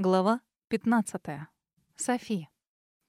Глава 15. Софи.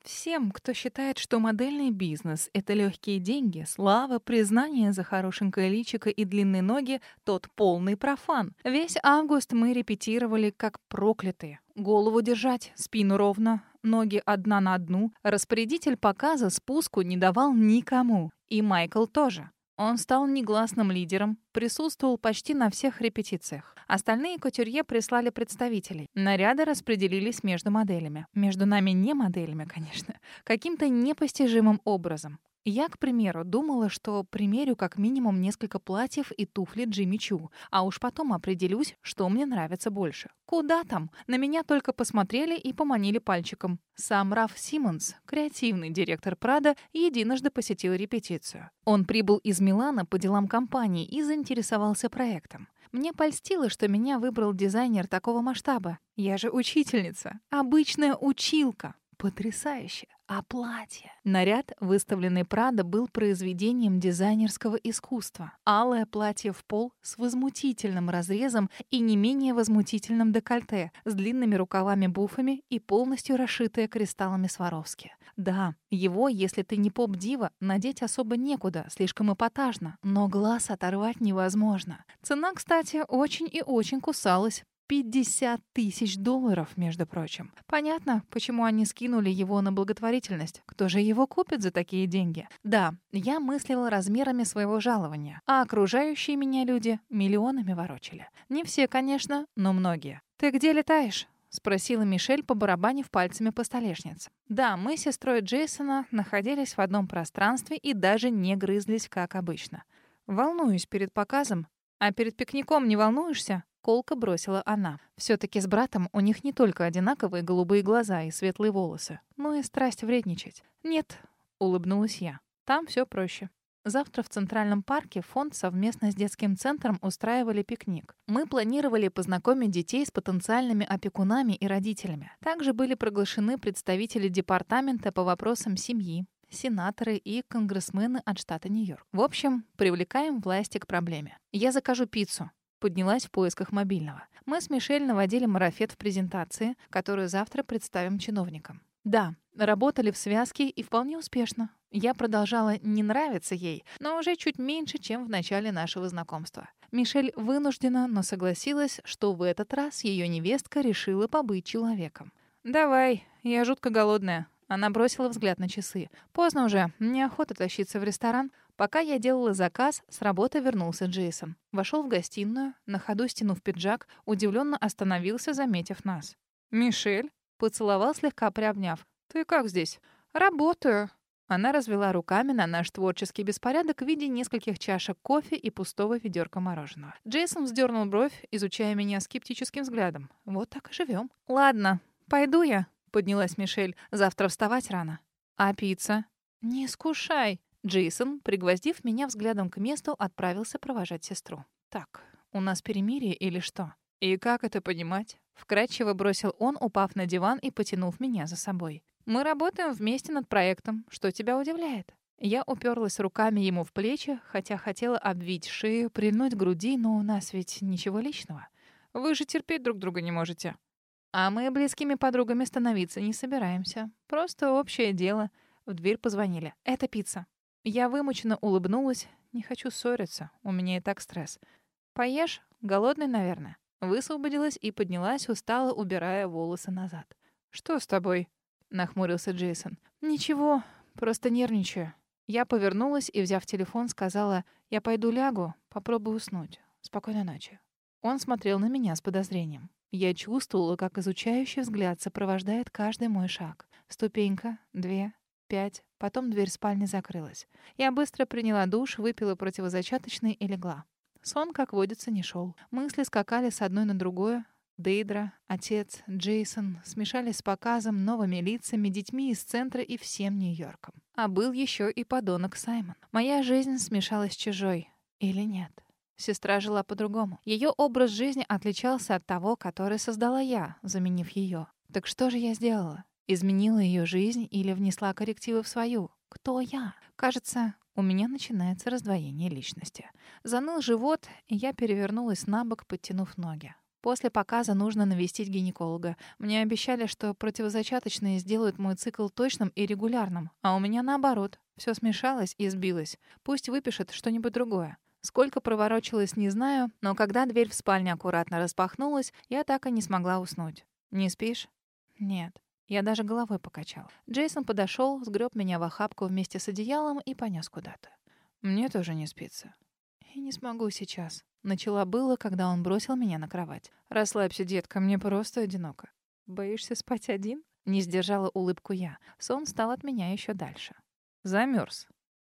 Всем, кто считает, что модельный бизнес — это легкие деньги, слава, признание за хорошенькое личико и длинные ноги, тот полный профан. Весь август мы репетировали как проклятые. Голову держать, спину ровно, ноги одна на одну. Распорядитель показа спуску не давал никому. И Майкл тоже. Он стал негласным лидером, присутствовал почти на всех репетициях. Остальные кутюрье прислали представителей. Наряды распределились между моделями. Между нами не моделями, конечно. Каким-то непостижимым образом. Я, к примеру, думала, что примерю как минимум несколько платьев и туфли Джимми Чу, а уж потом определюсь, что мне нравится больше. Куда там? На меня только посмотрели и поманили пальчиком. Сам Раф Симмонс, креативный директор Прада, единожды посетил репетицию. Он прибыл из Милана по делам компании и заинтересовался проектом. Мне польстило, что меня выбрал дизайнер такого масштаба. Я же учительница, обычная училка. Потрясающе. А платье? Наряд, выставленный Прада, был произведением дизайнерского искусства. Алое платье в пол с возмутительным разрезом и не менее возмутительным декольте, с длинными рукавами-буфами и полностью расшитое кристаллами Сваровски. Да, его, если ты не поп-дива, надеть особо некуда, слишком эпатажно, но глаз оторвать невозможно. Цена, кстати, очень и очень кусалась. 50 тысяч долларов, между прочим. Понятно, почему они скинули его на благотворительность. Кто же его купит за такие деньги? Да, я мыслила размерами своего жалования, а окружающие меня люди миллионами ворочали. Не все, конечно, но многие. «Ты где летаешь?» — спросила Мишель, побарабанив пальцами по столешнице. Да, мы с сестрой Джейсона находились в одном пространстве и даже не грызлись, как обычно. Волнуюсь перед показом. А перед пикником не волнуешься? Колко бросила она. все таки с братом у них не только одинаковые голубые глаза и светлые волосы, но и страсть вредничать. «Нет», — улыбнулась я. «Там все проще». Завтра в Центральном парке фонд совместно с детским центром устраивали пикник. Мы планировали познакомить детей с потенциальными опекунами и родителями. Также были приглашены представители департамента по вопросам семьи, сенаторы и конгрессмены от штата Нью-Йорк. В общем, привлекаем власти к проблеме. Я закажу пиццу. Поднялась в поисках мобильного. Мы с Мишель наводили марафет в презентации, которую завтра представим чиновникам. Да, работали в связке и вполне успешно. Я продолжала не нравиться ей, но уже чуть меньше, чем в начале нашего знакомства. Мишель вынуждена, но согласилась, что в этот раз ее невестка решила побыть человеком. «Давай, я жутко голодная». Она бросила взгляд на часы. «Поздно уже, неохота тащиться в ресторан. Пока я делала заказ, с работы вернулся Джейсон. Вошел в гостиную, на ходу стянув пиджак, удивленно остановился, заметив нас. «Мишель?» — поцеловал, слегка приобняв. «Ты как здесь?» «Работаю». Она развела руками на наш творческий беспорядок в виде нескольких чашек кофе и пустого ведерка мороженого. Джейсон вздернул бровь, изучая меня скептическим взглядом. «Вот так и живем. «Ладно, пойду я», — поднялась Мишель. «Завтра вставать рано». «А пицца?» «Не искушай», Джейсон, пригвоздив меня взглядом к месту, отправился провожать сестру. «Так, у нас перемирие или что?» «И как это понимать?» Вкратчиво бросил он, упав на диван и потянув меня за собой. «Мы работаем вместе над проектом. Что тебя удивляет?» Я уперлась руками ему в плечи, хотя хотела обвить шею, прильнуть груди, но у нас ведь ничего личного. Вы же терпеть друг друга не можете. А мы близкими подругами становиться не собираемся. Просто общее дело. В дверь позвонили. «Это пицца». Я вымученно улыбнулась. Не хочу ссориться, у меня и так стресс. Поешь? Голодный, наверное. Высвободилась и поднялась, устало убирая волосы назад. «Что с тобой?» — нахмурился Джейсон. «Ничего, просто нервничаю». Я повернулась и, взяв телефон, сказала, «Я пойду лягу, попробую уснуть. Спокойной ночи». Он смотрел на меня с подозрением. Я чувствовала, как изучающий взгляд сопровождает каждый мой шаг. Ступенька, две, пять. Потом дверь спальни закрылась. Я быстро приняла душ, выпила противозачаточный и легла. Сон, как водится, не шел. Мысли скакали с одной на другое. Дейдра, отец, Джейсон смешались с показом, новыми лицами, детьми из центра и всем Нью-Йорком. А был еще и подонок Саймон. Моя жизнь смешалась с чужой. Или нет? Сестра жила по-другому. Ее образ жизни отличался от того, который создала я, заменив ее. Так что же я сделала? Изменила ее жизнь или внесла коррективы в свою? Кто я? Кажется, у меня начинается раздвоение личности. Заныл живот, и я перевернулась на бок, подтянув ноги. После показа нужно навестить гинеколога. Мне обещали, что противозачаточные сделают мой цикл точным и регулярным, а у меня наоборот. Все смешалось и сбилось. Пусть выпишет что-нибудь другое. Сколько проворочилась, не знаю, но когда дверь в спальне аккуратно распахнулась, я так и не смогла уснуть. «Не спишь?» «Нет». Я даже головой покачал. Джейсон подошел, сгреб меня в охапку вместе с одеялом и понес куда-то. «Мне тоже не спится». «Я не смогу сейчас». Начала было, когда он бросил меня на кровать. «Расслабься, детка, мне просто одиноко». «Боишься спать один?» Не сдержала улыбку я. Сон стал от меня еще дальше. Замерз.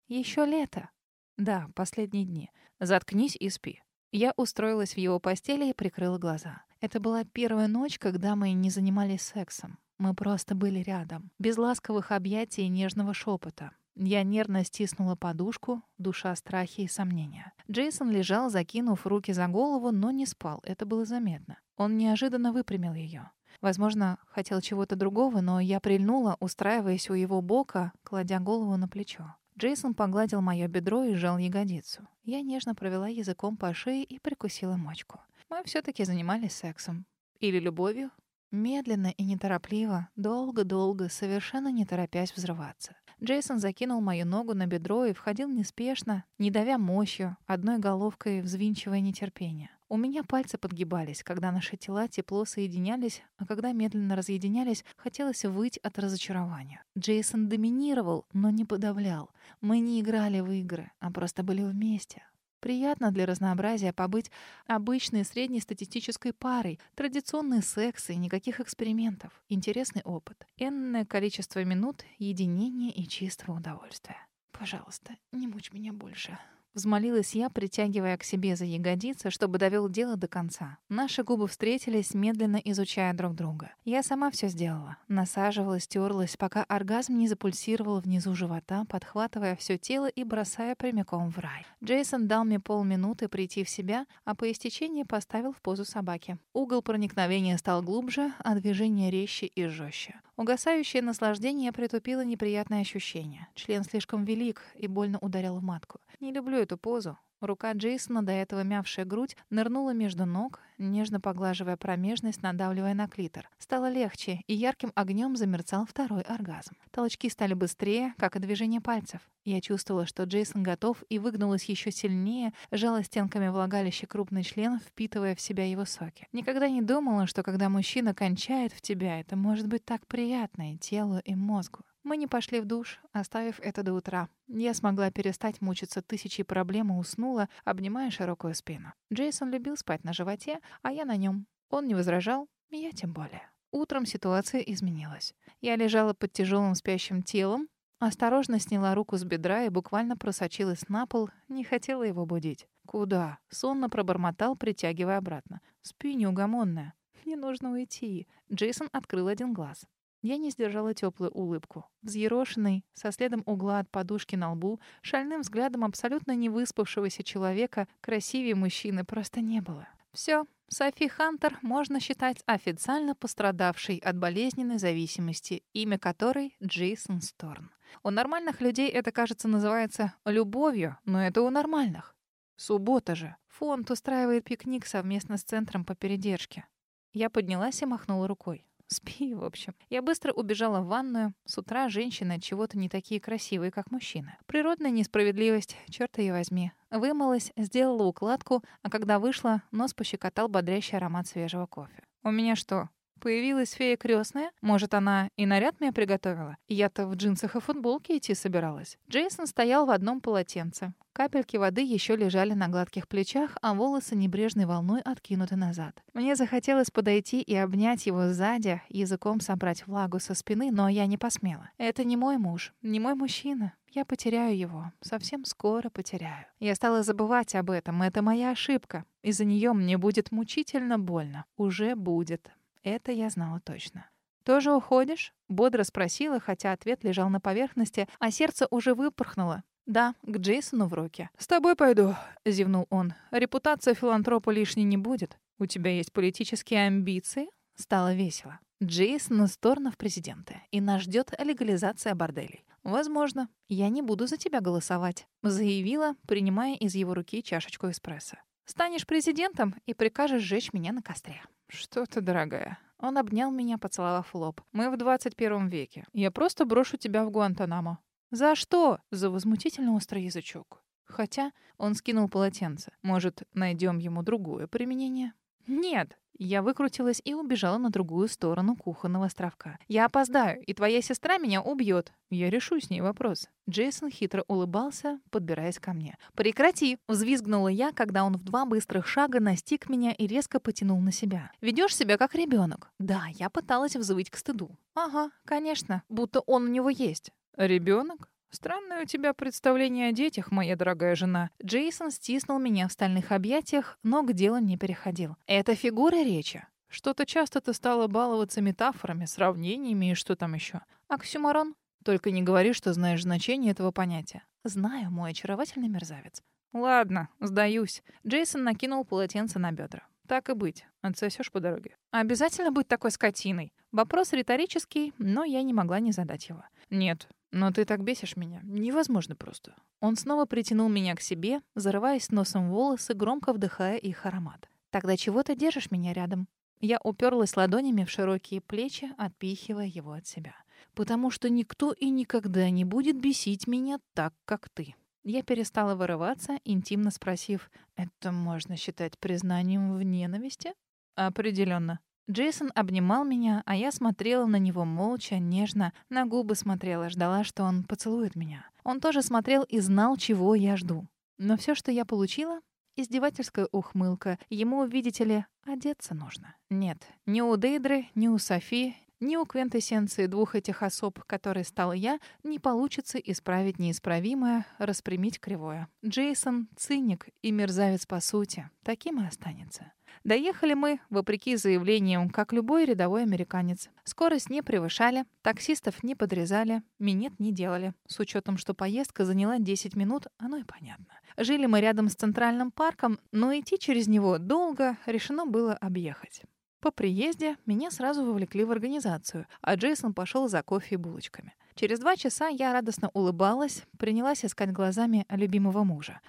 Еще лето. Да, последние дни. Заткнись и спи. Я устроилась в его постели и прикрыла глаза. Это была первая ночь, когда мы не занимались сексом. Мы просто были рядом, без ласковых объятий и нежного шепота. Я нервно стиснула подушку, душа страхи и сомнения. Джейсон лежал, закинув руки за голову, но не спал, это было заметно. Он неожиданно выпрямил ее. Возможно, хотел чего-то другого, но я прильнула, устраиваясь у его бока, кладя голову на плечо. Джейсон погладил моё бедро и сжал ягодицу. Я нежно провела языком по шее и прикусила мочку. Мы все таки занимались сексом. Или любовью. Медленно и неторопливо, долго-долго, совершенно не торопясь взрываться. Джейсон закинул мою ногу на бедро и входил неспешно, не давя мощью, одной головкой взвинчивая нетерпение. У меня пальцы подгибались, когда наши тела тепло соединялись, а когда медленно разъединялись, хотелось выть от разочарования. Джейсон доминировал, но не подавлял. Мы не играли в игры, а просто были вместе. Приятно для разнообразия побыть обычной среднестатистической парой, традиционный секс и никаких экспериментов, интересный опыт, энное количество минут единения и чистого удовольствия. Пожалуйста, не мучь меня больше. Взмолилась я, притягивая к себе за ягодицы, чтобы довел дело до конца. Наши губы встретились, медленно изучая друг друга. Я сама все сделала. Насаживалась, терлась, пока оргазм не запульсировал внизу живота, подхватывая все тело и бросая прямиком в рай. Джейсон дал мне полминуты прийти в себя, а по истечении поставил в позу собаки. Угол проникновения стал глубже, а движение резче и жестче. Угасающее наслаждение притупило неприятное ощущение. Член слишком велик и больно ударил в матку. Не люблю эту позу. Рука Джейсона, до этого мявшая грудь, нырнула между ног, нежно поглаживая промежность, надавливая на клитор. Стало легче, и ярким огнем замерцал второй оргазм. Толчки стали быстрее, как и движение пальцев. Я чувствовала, что Джейсон готов, и выгнулась еще сильнее, жала стенками влагалища крупный член, впитывая в себя его соки. Никогда не думала, что когда мужчина кончает в тебя, это может быть так приятно и телу, и мозгу. Мы не пошли в душ, оставив это до утра. Я смогла перестать мучиться тысячей проблем и уснула, обнимая широкую спину. Джейсон любил спать на животе, а я на нем. Он не возражал, я тем более. Утром ситуация изменилась. Я лежала под тяжелым спящим телом, осторожно сняла руку с бедра и буквально просочилась на пол, не хотела его будить. «Куда?» — сонно пробормотал, притягивая обратно. «Спи, неугомонная. Мне нужно уйти». Джейсон открыл один глаз. Я не сдержала теплую улыбку. Взъерошенный, со следом угла от подушки на лбу, шальным взглядом абсолютно не выспавшегося человека, красивее мужчины просто не было. Все, Софи Хантер можно считать официально пострадавшей от болезненной зависимости, имя которой Джейсон Сторн. У нормальных людей это, кажется, называется любовью, но это у нормальных. Суббота же. Фонд устраивает пикник совместно с Центром по передержке. Я поднялась и махнула рукой. Спи, в общем. Я быстро убежала в ванную. С утра женщины чего-то не такие красивые, как мужчины. Природная несправедливость, черт ее возьми. Вымылась, сделала укладку, а когда вышла, нос пощекотал бодрящий аромат свежего кофе. «У меня что, Появилась фея крестная. Может, она и наряд мне приготовила? Я-то в джинсах и футболке идти собиралась. Джейсон стоял в одном полотенце. Капельки воды еще лежали на гладких плечах, а волосы небрежной волной откинуты назад. Мне захотелось подойти и обнять его сзади, языком собрать влагу со спины, но я не посмела. Это не мой муж, не мой мужчина. Я потеряю его. Совсем скоро потеряю. Я стала забывать об этом. Это моя ошибка. Из-за нее мне будет мучительно больно. Уже будет. Это я знала точно. «Тоже уходишь?» — бодро спросила, хотя ответ лежал на поверхности, а сердце уже выпорхнуло. «Да, к Джейсону в руки». «С тобой пойду», — зевнул он. «Репутация филантропа лишней не будет. У тебя есть политические амбиции?» Стало весело. Джейсон Сторна в президенты, и нас ждет легализация борделей. «Возможно, я не буду за тебя голосовать», — заявила, принимая из его руки чашечку эспрессо. Станешь президентом и прикажешь сжечь меня на костре. Что ты, дорогая? Он обнял меня, поцеловав лоб. Мы в 21 веке. Я просто брошу тебя в Гуантанамо. За что? За возмутительно острый язычок. Хотя он скинул полотенце. Может, найдем ему другое применение? Нет. Я выкрутилась и убежала на другую сторону кухонного островка. Я опоздаю, и твоя сестра меня убьет. Я решу с ней вопрос. Джейсон хитро улыбался, подбираясь ко мне. «Прекрати!» — взвизгнула я, когда он в два быстрых шага настиг меня и резко потянул на себя. «Ведешь себя как ребенок. Да, я пыталась взвыть к стыду. «Ага, конечно, будто он у него есть». «Ребенок? Странное у тебя представление о детях, моя дорогая жена. Джейсон стиснул меня в стальных объятиях, но к делу не переходил. Это фигура речи. Что-то часто ты стала баловаться метафорами, сравнениями и что там еще. Оксюмарон? Только не говори, что знаешь значение этого понятия. Знаю, мой очаровательный мерзавец. Ладно, сдаюсь. Джейсон накинул полотенце на бедра. Так и быть, отсосешь по дороге. Обязательно быть такой скотиной. Вопрос риторический, но я не могла не задать его. Нет, но ты так бесишь меня. Невозможно просто. Он снова притянул меня к себе, зарываясь носом в волосы, громко вдыхая их аромат. Тогда чего ты держишь меня рядом? Я уперлась ладонями в широкие плечи, отпихивая его от себя. Потому что никто и никогда не будет бесить меня так, как ты. Я перестала вырываться, интимно спросив, «Это можно считать признанием в ненависти?» «Определенно. Джейсон обнимал меня, а я смотрела на него молча, нежно, на губы смотрела, ждала, что он поцелует меня. Он тоже смотрел и знал, чего я жду. Но все, что я получила, издевательская ухмылка. Ему, видите ли, одеться нужно. Нет, ни у Дейдры, ни у Софи, ни у квинтэссенции двух этих особ, которой стала я, не получится исправить неисправимое, распрямить кривое. Джейсон — циник и мерзавец по сути. Таким и останется. Доехали мы, вопреки заявлениям, как любой рядовой американец. Скорость не превышали, таксистов не подрезали, минет не делали. С учетом, что поездка заняла 10 минут, оно и понятно. Жили мы рядом с Центральным парком, но идти через него долго решено было объехать. По приезде меня сразу вовлекли в организацию, а Джейсон пошел за кофе и булочками. Через два часа я радостно улыбалась, принялась искать глазами любимого мужа.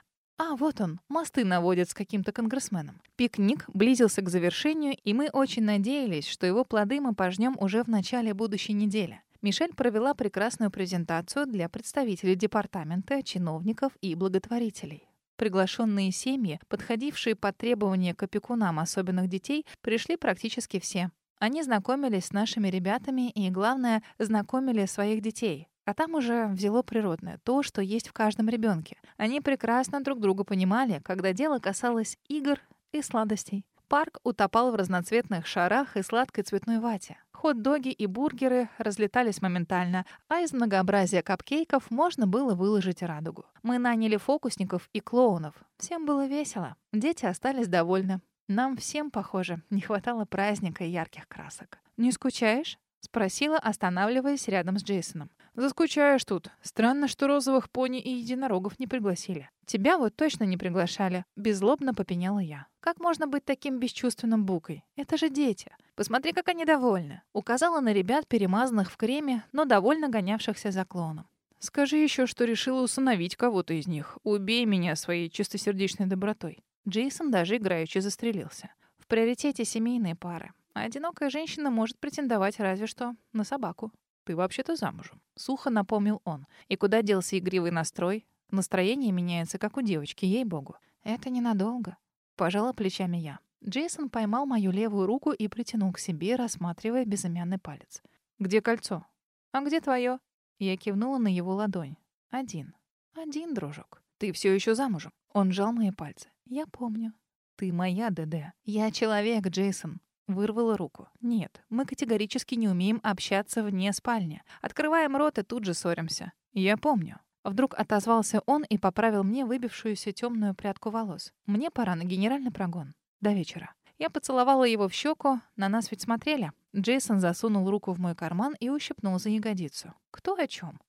А, вот он, мосты наводят с каким-то конгрессменом. Пикник близился к завершению, и мы очень надеялись, что его плоды мы пожнем уже в начале будущей недели. Мишель провела прекрасную презентацию для представителей департамента, чиновников и благотворителей. Приглашенные семьи, подходившие под требования к опекунам особенных детей, пришли практически все. Они знакомились с нашими ребятами и, главное, знакомили своих детей. А там уже взяло природное, то, что есть в каждом ребенке. Они прекрасно друг друга понимали, когда дело касалось игр и сладостей. Парк утопал в разноцветных шарах и сладкой цветной вате. Хот-доги и бургеры разлетались моментально, а из многообразия капкейков можно было выложить радугу. Мы наняли фокусников и клоунов. Всем было весело. Дети остались довольны. Нам всем, похоже, не хватало праздника и ярких красок. «Не скучаешь?» — спросила, останавливаясь рядом с Джейсоном. Заскучаешь тут. Странно, что розовых пони и единорогов не пригласили. Тебя вот точно не приглашали. Беззлобно попеняла я. Как можно быть таким бесчувственным букой? Это же дети. Посмотри, как они довольны. Указала на ребят, перемазанных в креме, но довольно гонявшихся за клоуном. Скажи еще, что решила усыновить кого-то из них. Убей меня своей чистосердечной добротой. Джейсон даже играючи застрелился. В приоритете семейные пары. А одинокая женщина может претендовать разве что на собаку. Ты вообще-то замужем. Сухо напомнил он. И куда делся игривый настрой? Настроение меняется, как у девочки, ей-богу. Это ненадолго. Пожала плечами я. Джейсон поймал мою левую руку и притянул к себе, рассматривая безымянный палец. «Где кольцо?» «А где твое?» Я кивнула на его ладонь. «Один. Один, дружок. Ты все еще замужем?» Он сжал мои пальцы. «Я помню. Ты моя, ДД. Я человек, Джейсон. Вырвала руку. Нет, мы категорически не умеем общаться вне спальни. Открываем рот и тут же ссоримся. Я помню. Вдруг отозвался он и поправил мне выбившуюся темную прядку волос. Мне пора на генеральный прогон. До вечера. Я поцеловала его в щеку, на нас ведь смотрели. Джейсон засунул руку в мой карман и ущипнул за ягодицу. Кто о чем?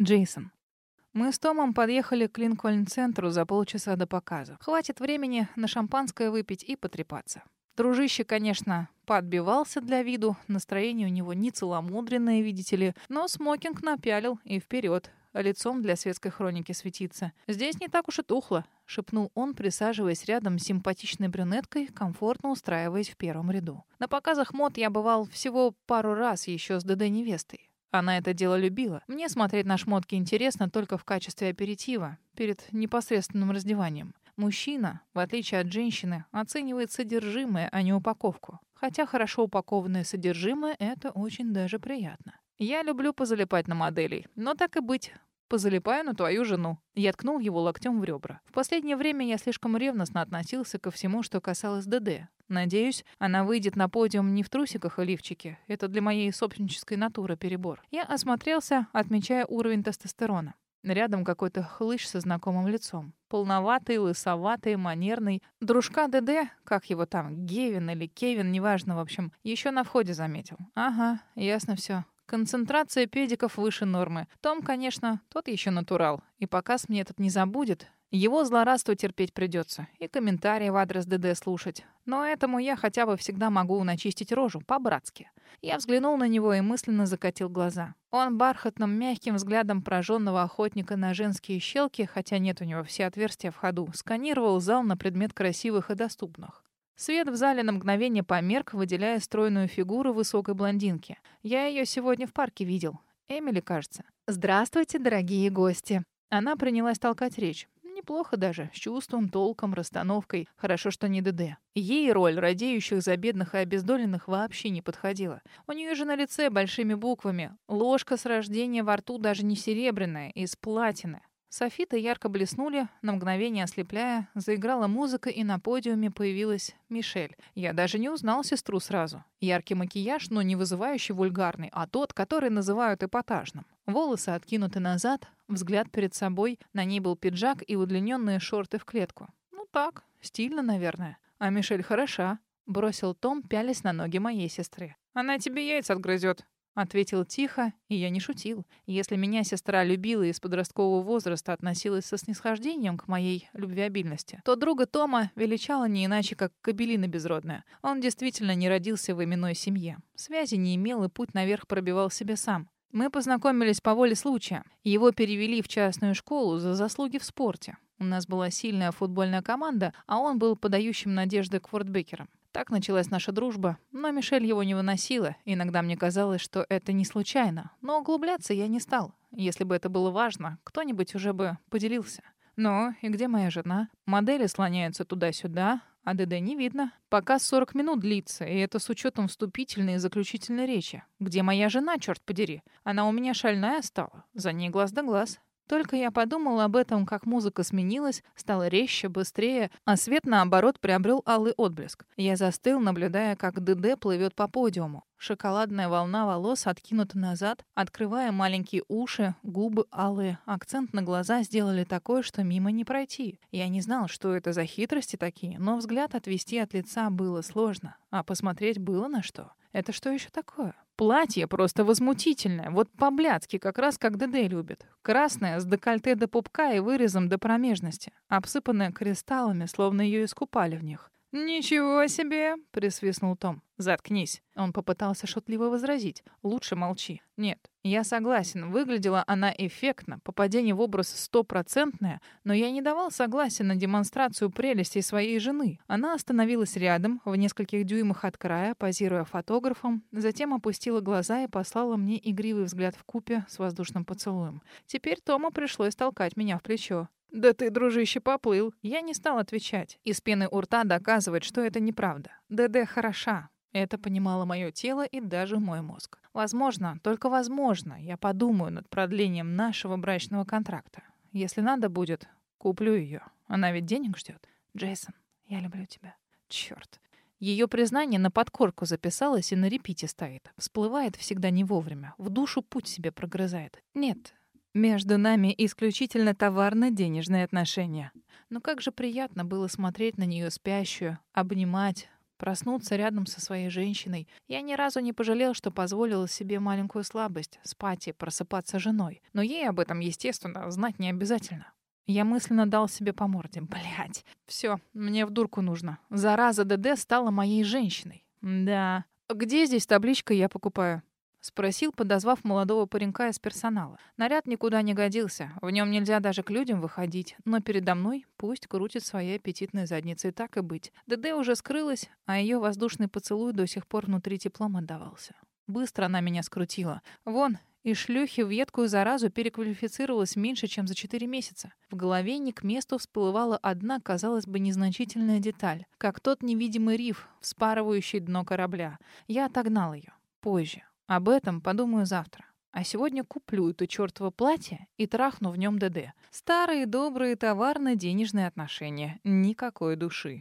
Джейсон. Мы с Томом подъехали к Линкольн-центру за полчаса до показа. Хватит времени на шампанское выпить и потрепаться. Дружище, конечно, подбивался для виду, настроение у него не целомудренное, видите ли, но смокинг напялил и вперед. лицом для светской хроники светиться. Здесь не так уж и тухло, шепнул он, присаживаясь рядом с симпатичной брюнеткой, комфортно устраиваясь в первом ряду. На показах мод я бывал всего пару раз еще с ДД невестой. Она это дело любила. Мне смотреть на шмотки интересно только в качестве аперитива, перед непосредственным раздеванием. Мужчина, в отличие от женщины, оценивает содержимое, а не упаковку. Хотя хорошо упакованное содержимое — это очень даже приятно. Я люблю позалипать на моделей, но так и быть, позалипаю на твою жену. Я ткнул его локтем в ребра. В последнее время я слишком ревностно относился ко всему, что касалось ДД. Надеюсь, она выйдет на подиум не в трусиках и лифчике. Это для моей собственнической натуры перебор. Я осмотрелся, отмечая уровень тестостерона. Рядом какой-то хлыщ со знакомым лицом. Полноватый, лысоватый, манерный. Дружка ДД, как его там, Гевин или Кевин, неважно, в общем, еще на входе заметил. Ага, ясно все. Концентрация педиков выше нормы. Том, конечно, тот еще натурал. И показ мне этот не забудет. Его злорадство терпеть придется. И комментарии в адрес ДД слушать. Но этому я хотя бы всегда могу начистить рожу, по-братски. Я взглянул на него и мысленно закатил глаза. Он бархатным, мягким взглядом прожженного охотника на женские щелки, хотя нет у него все отверстия в ходу, сканировал зал на предмет красивых и доступных. Свет в зале на мгновение померк, выделяя стройную фигуру высокой блондинки. Я ее сегодня в парке видел. Эмили, кажется. «Здравствуйте, дорогие гости!» Она принялась толкать речь. Неплохо даже, с чувством, толком, расстановкой. Хорошо, что не ДД. Ей роль радеющих за бедных и обездоленных вообще не подходила. У нее же на лице большими буквами. Ложка с рождения во рту даже не серебряная, из платины. Софиты ярко блеснули, на мгновение ослепляя, заиграла музыка, и на подиуме появилась Мишель. Я даже не узнал сестру сразу. Яркий макияж, но не вызывающий вульгарный, а тот, который называют эпатажным. Волосы откинуты назад, взгляд перед собой, на ней был пиджак и удлиненные шорты в клетку. Ну так, стильно, наверное. А Мишель хороша, бросил Том, пялясь на ноги моей сестры. Она тебе яйца отгрызет, Ответил тихо, и я не шутил. Если меня сестра любила и с подросткового возраста относилась со снисхождением к моей любвеобильности, то друга Тома величала не иначе, как кабелина безродная. Он действительно не родился в именной семье. Связи не имел и путь наверх пробивал себе сам. Мы познакомились по воле случая. Его перевели в частную школу за заслуги в спорте. У нас была сильная футбольная команда, а он был подающим надежды квартбекером. Так началась наша дружба, но Мишель его не выносила. Иногда мне казалось, что это не случайно. Но углубляться я не стал. Если бы это было важно, кто-нибудь уже бы поделился. Но и где моя жена? Модели слоняются туда-сюда, а ДД не видно. Пока 40 минут длится, и это с учетом вступительной и заключительной речи. Где моя жена, черт подери? Она у меня шальная стала. За ней глаз да глаз. Только я подумал об этом, как музыка сменилась, стала резче, быстрее, а свет, наоборот, приобрел алый отблеск. Я застыл, наблюдая, как ДД плывет по подиуму. Шоколадная волна волос откинута назад, открывая маленькие уши, губы алые. Акцент на глаза сделали такой, что мимо не пройти. Я не знал, что это за хитрости такие, но взгляд отвести от лица было сложно, а посмотреть было на что. Это что еще такое? Платье просто возмутительное. Вот по-блядски, как раз как ДД любит. Красное, с декольте до пупка и вырезом до промежности. Обсыпанное кристаллами, словно ее искупали в них. «Ничего себе!» — присвистнул Том. «Заткнись!» Он попытался шутливо возразить. «Лучше молчи». «Нет, я согласен, выглядела она эффектно, попадение в образ стопроцентное, но я не давал согласия на демонстрацию прелестей своей жены. Она остановилась рядом, в нескольких дюймах от края, позируя фотографом, затем опустила глаза и послала мне игривый взгляд в купе с воздушным поцелуем. Теперь Тому пришлось толкать меня в плечо. «Да ты, дружище, поплыл». Я не стал отвечать. Из пены у рта доказывать, что это неправда. ДД хороша. Это понимало мое тело и даже мой мозг. Возможно, только возможно, я подумаю над продлением нашего брачного контракта. Если надо будет, куплю ее. Она ведь денег ждет. Джейсон, я люблю тебя. Черт. Ее признание на подкорку записалось и на репите стоит. Всплывает всегда не вовремя. В душу путь себе прогрызает. Нет, между нами исключительно товарно-денежные отношения. Но как же приятно было смотреть на нее спящую, обнимать, проснуться рядом со своей женщиной. Я ни разу не пожалел, что позволила себе маленькую слабость — спать и просыпаться женой. Но ей об этом, естественно, знать не обязательно. Я мысленно дал себе по морде. Блять, все, мне в дурку нужно. Зараза ДД стала моей женщиной. Да. Где здесь табличка «Я покупаю»? Спросил, подозвав молодого паренька из персонала. Наряд никуда не годился. В нем нельзя даже к людям выходить. Но передо мной пусть крутит своей аппетитной задницей, так и быть. ДД уже скрылась, а ее воздушный поцелуй до сих пор внутри теплом отдавался. Быстро она меня скрутила. Вон, и шлюхи в едкую заразу переквалифицировалась меньше, чем за четыре месяца. В голове не к месту всплывала одна, казалось бы, незначительная деталь, как тот невидимый риф, вспарывающий дно корабля. Я отогнал ее. Позже. Об этом подумаю завтра. А сегодня куплю это чёртово платье и трахну в нем ДД. Старые добрые товарно-денежные отношения. Никакой души.